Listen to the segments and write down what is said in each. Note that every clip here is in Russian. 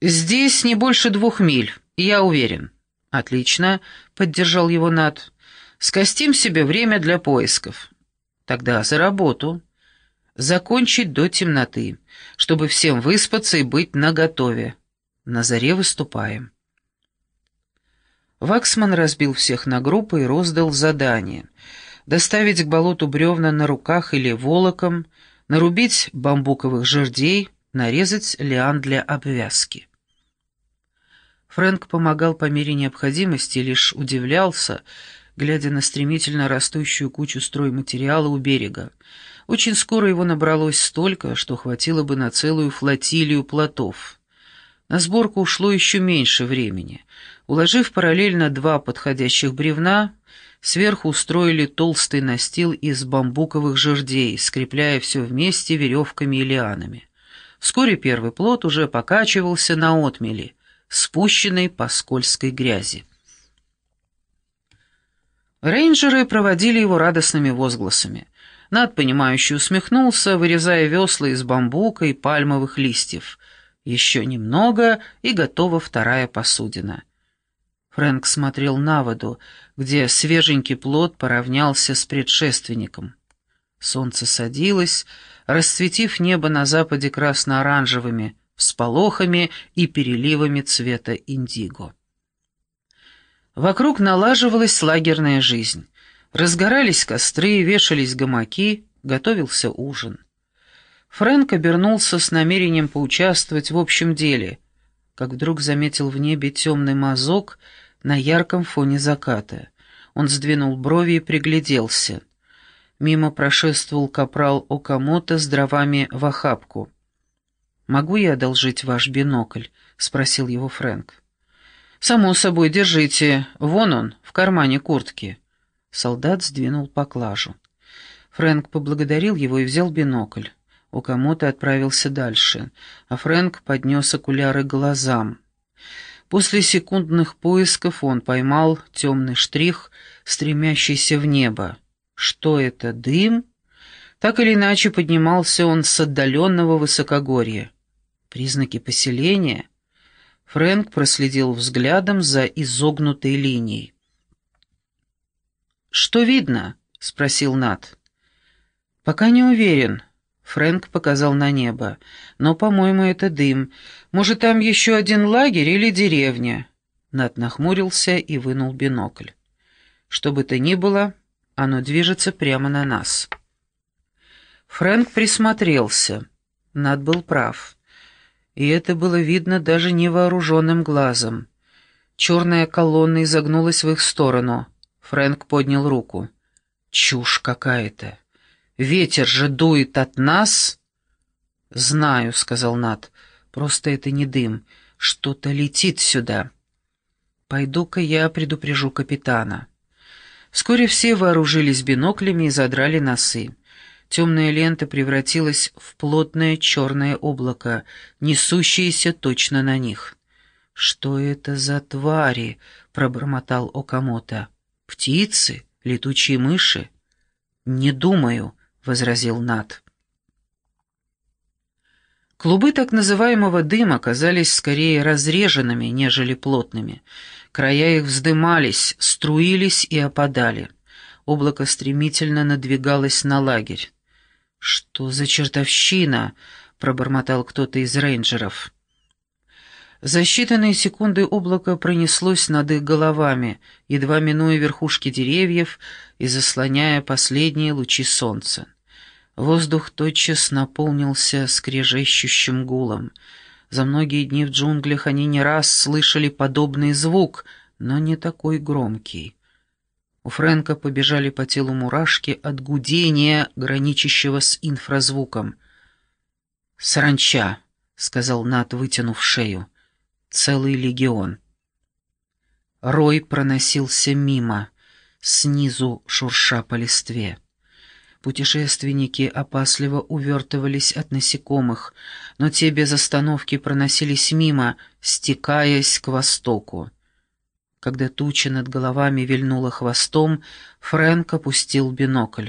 «Здесь не больше двух миль, я уверен». «Отлично», — поддержал его Над. «Скостим себе время для поисков». «Тогда за работу. Закончить до темноты, чтобы всем выспаться и быть наготове. На заре выступаем». Ваксман разбил всех на группы и роздал задание. Доставить к болоту бревна на руках или волоком, нарубить бамбуковых жердей, нарезать лиан для обвязки. Фрэнк помогал по мере необходимости лишь удивлялся, глядя на стремительно растущую кучу стройматериала у берега. Очень скоро его набралось столько, что хватило бы на целую флотилию плотов. На сборку ушло еще меньше времени. Уложив параллельно два подходящих бревна, сверху устроили толстый настил из бамбуковых жердей, скрепляя все вместе веревками и лианами. Вскоре первый плот уже покачивался на отмели, спущенной по скользкой грязи. Рейнджеры проводили его радостными возгласами. Над понимающе усмехнулся, вырезая весла из бамбука и пальмовых листьев. Еще немного, и готова вторая посудина. Фрэнк смотрел на воду, где свеженький плод поравнялся с предшественником. Солнце садилось, расцветив небо на западе красно-оранжевыми всполохами и переливами цвета индиго. Вокруг налаживалась лагерная жизнь. Разгорались костры, вешались гамаки, готовился ужин. Фрэнк обернулся с намерением поучаствовать в общем деле, как вдруг заметил в небе темный мазок на ярком фоне заката. Он сдвинул брови и пригляделся — Мимо прошествовал капрал Окамото с дровами в охапку. «Могу я одолжить ваш бинокль?» — спросил его Фрэнк. «Само собой, держите. Вон он, в кармане куртки». Солдат сдвинул поклажу. Фрэнк поблагодарил его и взял бинокль. Окамото отправился дальше, а Фрэнк поднес окуляры глазам. После секундных поисков он поймал темный штрих, стремящийся в небо. Что это, дым? Так или иначе поднимался он с отдаленного высокогорья. Признаки поселения? Фрэнк проследил взглядом за изогнутой линией. «Что видно?» — спросил Нат. «Пока не уверен». Фрэнк показал на небо. «Но, по-моему, это дым. Может, там еще один лагерь или деревня?» Нат нахмурился и вынул бинокль. «Что бы то ни было, оно движется прямо на нас. Фрэнк присмотрелся. Над был прав. И это было видно даже невооруженным глазом. Черная колонна изогнулась в их сторону. Фрэнк поднял руку. «Чушь какая-то! Ветер же дует от нас!» «Знаю», — сказал Над. «Просто это не дым. Что-то летит сюда. Пойду-ка я предупрежу капитана». Вскоре все вооружились биноклями и задрали носы. Темная лента превратилась в плотное черное облако, несущееся точно на них. «Что это за твари?» — пробормотал Окамото. «Птицы? Летучие мыши?» «Не думаю», — возразил Нат. Клубы так называемого дыма казались скорее разреженными, нежели плотными — Края их вздымались, струились и опадали. Облако стремительно надвигалось на лагерь. «Что за чертовщина?» — пробормотал кто-то из рейнджеров. За считанные секунды облако пронеслось над их головами, едва минуя верхушки деревьев и заслоняя последние лучи солнца. Воздух тотчас наполнился скрежещущим гулом — за многие дни в джунглях они не раз слышали подобный звук, но не такой громкий. У Фрэнка побежали по телу мурашки от гудения, граничащего с инфразвуком. «Саранча», — сказал Нат, вытянув шею. «Целый легион». Рой проносился мимо, снизу шурша по листве. Путешественники опасливо увертывались от насекомых, но те без остановки проносились мимо, стекаясь к востоку. Когда туча над головами вильнула хвостом, Фрэнк опустил бинокль.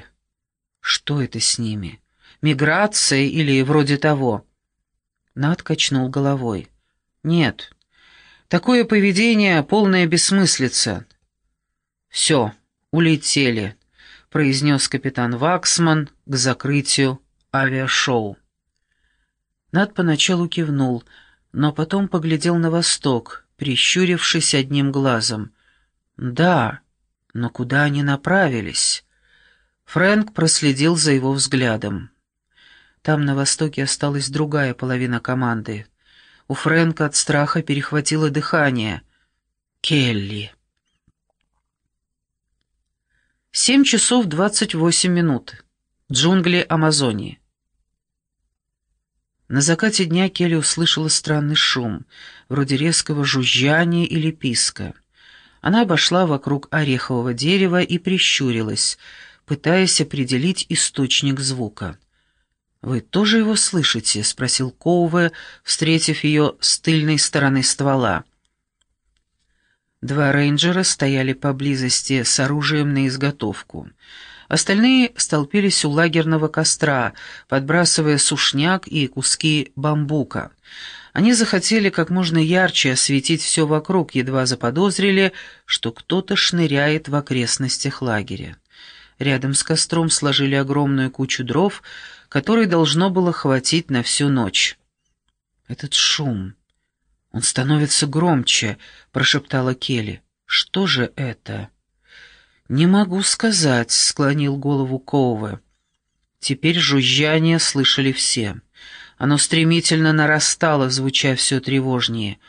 «Что это с ними? Миграция или вроде того?» Над качнул головой. «Нет. Такое поведение — полная бессмыслица». «Все, улетели», — произнес капитан Ваксман к закрытию авиашоу. Над поначалу кивнул, но потом поглядел на восток, прищурившись одним глазом. «Да, но куда они направились?» Фрэнк проследил за его взглядом. Там на востоке осталась другая половина команды. У Фрэнка от страха перехватило дыхание. «Келли!» Семь часов двадцать восемь минут. Джунгли Амазонии. На закате дня Келли услышала странный шум, вроде резкого жужжания или писка. Она обошла вокруг орехового дерева и прищурилась, пытаясь определить источник звука. «Вы тоже его слышите?» — спросил Коуве, встретив ее с тыльной стороны ствола. Два рейнджера стояли поблизости с оружием на изготовку. Остальные столпились у лагерного костра, подбрасывая сушняк и куски бамбука. Они захотели как можно ярче осветить все вокруг, едва заподозрили, что кто-то шныряет в окрестностях лагеря. Рядом с костром сложили огромную кучу дров, которой должно было хватить на всю ночь. «Этот шум! Он становится громче!» — прошептала Келли. «Что же это?» «Не могу сказать», — склонил голову Коуве. Теперь жужжание слышали все. Оно стремительно нарастало, звуча все тревожнее.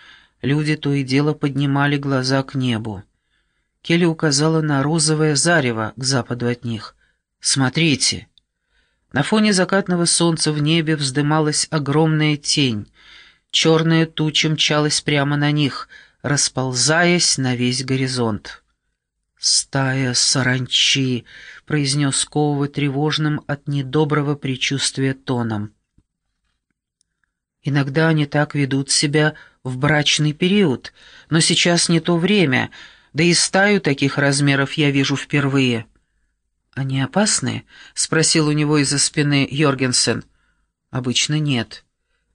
Люди то и дело поднимали глаза к небу. Келли указала на розовое зарево к западу от них. «Смотрите!» На фоне закатного солнца в небе вздымалась огромная тень. Черная туча мчалась прямо на них, расползаясь на весь горизонт. «Стая саранчи», — произнес Ковы тревожным от недоброго предчувствия тоном. «Иногда они так ведут себя в брачный период, но сейчас не то время, да и стаю таких размеров я вижу впервые». «Они опасны?» — спросил у него из-за спины Йоргенсен. «Обычно нет.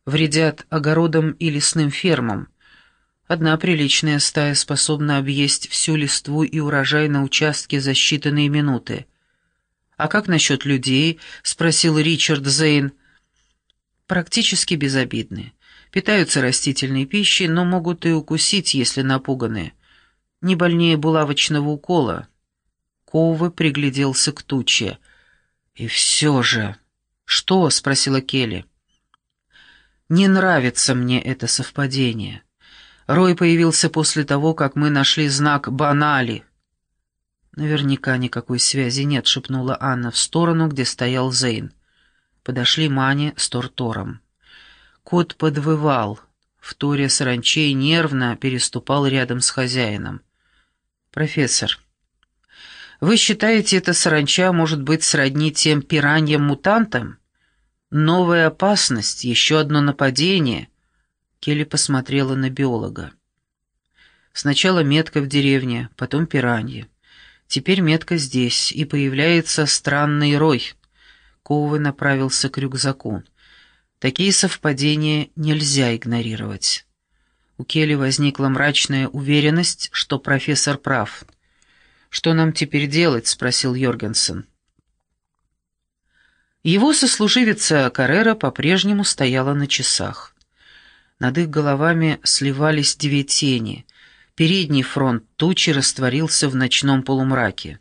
Вредят огородам и лесным фермам. Одна приличная стая способна объесть всю листву и урожай на участке за считанные минуты. «А как насчет людей?» — спросил Ричард Зейн. «Практически безобидны. Питаются растительной пищей, но могут и укусить, если напуганы. Не больнее булавочного укола». Ковы пригляделся к туче. «И все же...» «Что?» — спросила Келли. «Не нравится мне это совпадение». Рой появился после того, как мы нашли знак «Банали». «Наверняка никакой связи нет», — шепнула Анна в сторону, где стоял Зейн. Подошли Мани с Тортором. Кот подвывал. В торе саранчей нервно переступал рядом с хозяином. «Профессор, вы считаете, эта саранча может быть сродни тем пираньям-мутантам? Новая опасность, еще одно нападение — Келли посмотрела на биолога. Сначала метка в деревне, потом пираньи. Теперь метка здесь, и появляется странный рой. Коувы направился к рюкзаку. Такие совпадения нельзя игнорировать. У Келли возникла мрачная уверенность, что профессор прав. «Что нам теперь делать?» — спросил Йоргенсен. Его сослуживица Каррера по-прежнему стояла на часах. Над их головами сливались две тени. Передний фронт тучи растворился в ночном полумраке.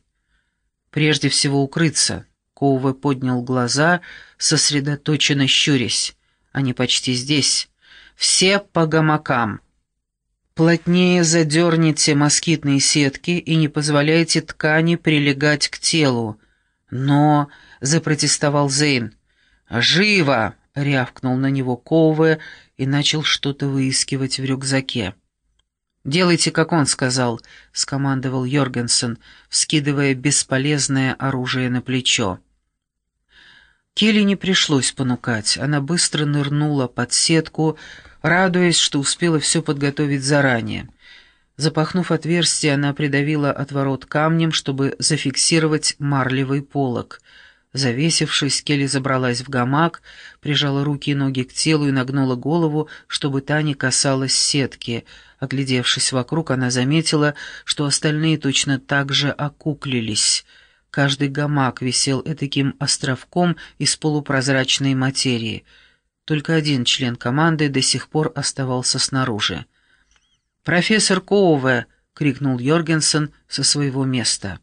«Прежде всего укрыться», — Коуве поднял глаза, сосредоточенно щурясь. «Они почти здесь. Все по гамакам. Плотнее задерните москитные сетки и не позволяйте ткани прилегать к телу. Но...» — запротестовал Зейн. «Живо!» — рявкнул на него Коуве и начал что-то выискивать в рюкзаке. «Делайте, как он сказал», — скомандовал Йоргенсен, вскидывая бесполезное оружие на плечо. Келли не пришлось понукать. Она быстро нырнула под сетку, радуясь, что успела все подготовить заранее. Запахнув отверстие, она придавила отворот камнем, чтобы зафиксировать марлевый полог. Завесившись, Келли забралась в гамак, прижала руки и ноги к телу и нагнула голову, чтобы та не касалась сетки. Оглядевшись вокруг, она заметила, что остальные точно так же окуклились. Каждый гамак висел этаким островком из полупрозрачной материи. Только один член команды до сих пор оставался снаружи. «Профессор Коуве!» — крикнул Йоргенсен со своего места.